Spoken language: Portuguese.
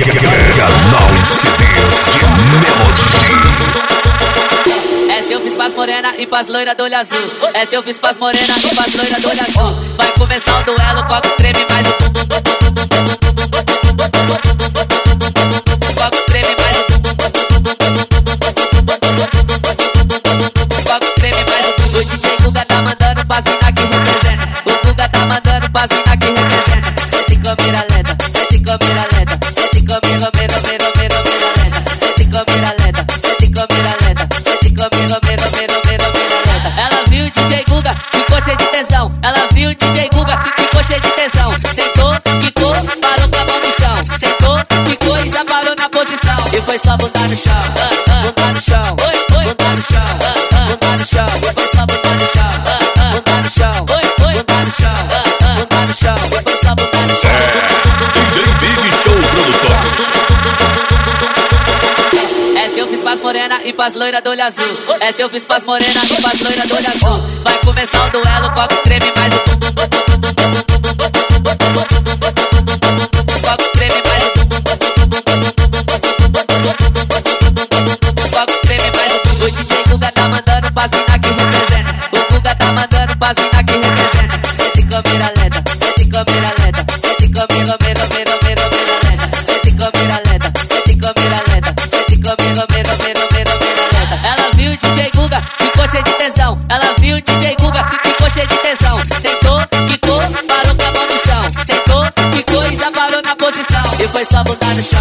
Canal CDs de Melody. Essa eu fiz paz morena e paz loira do olho azul. Essa eu fiz paz morena e paz loira do olho azul. Vai começar o duelo, coco treme mais o bumbum. Coca treme mais o treme mais o. O DJ Guga tá mandando pras mina que representa. O Guga tá mandando pras mina De. Ela viu o DJ Guga, e faz loira do olho azul. É Essa eu fiz faz morena e faz loira do olho azul. Vai começar o duelo, o coque treme mais o tum tum tum tum tum O DJ Guga tá mandando pras mina que representa. O Guga tá mandando pras mina que representa. tem câmera lenta. Sentou, quicou, parou com a mão no chão. Sentou, quicou e já parou na posição. E foi só botar no chão.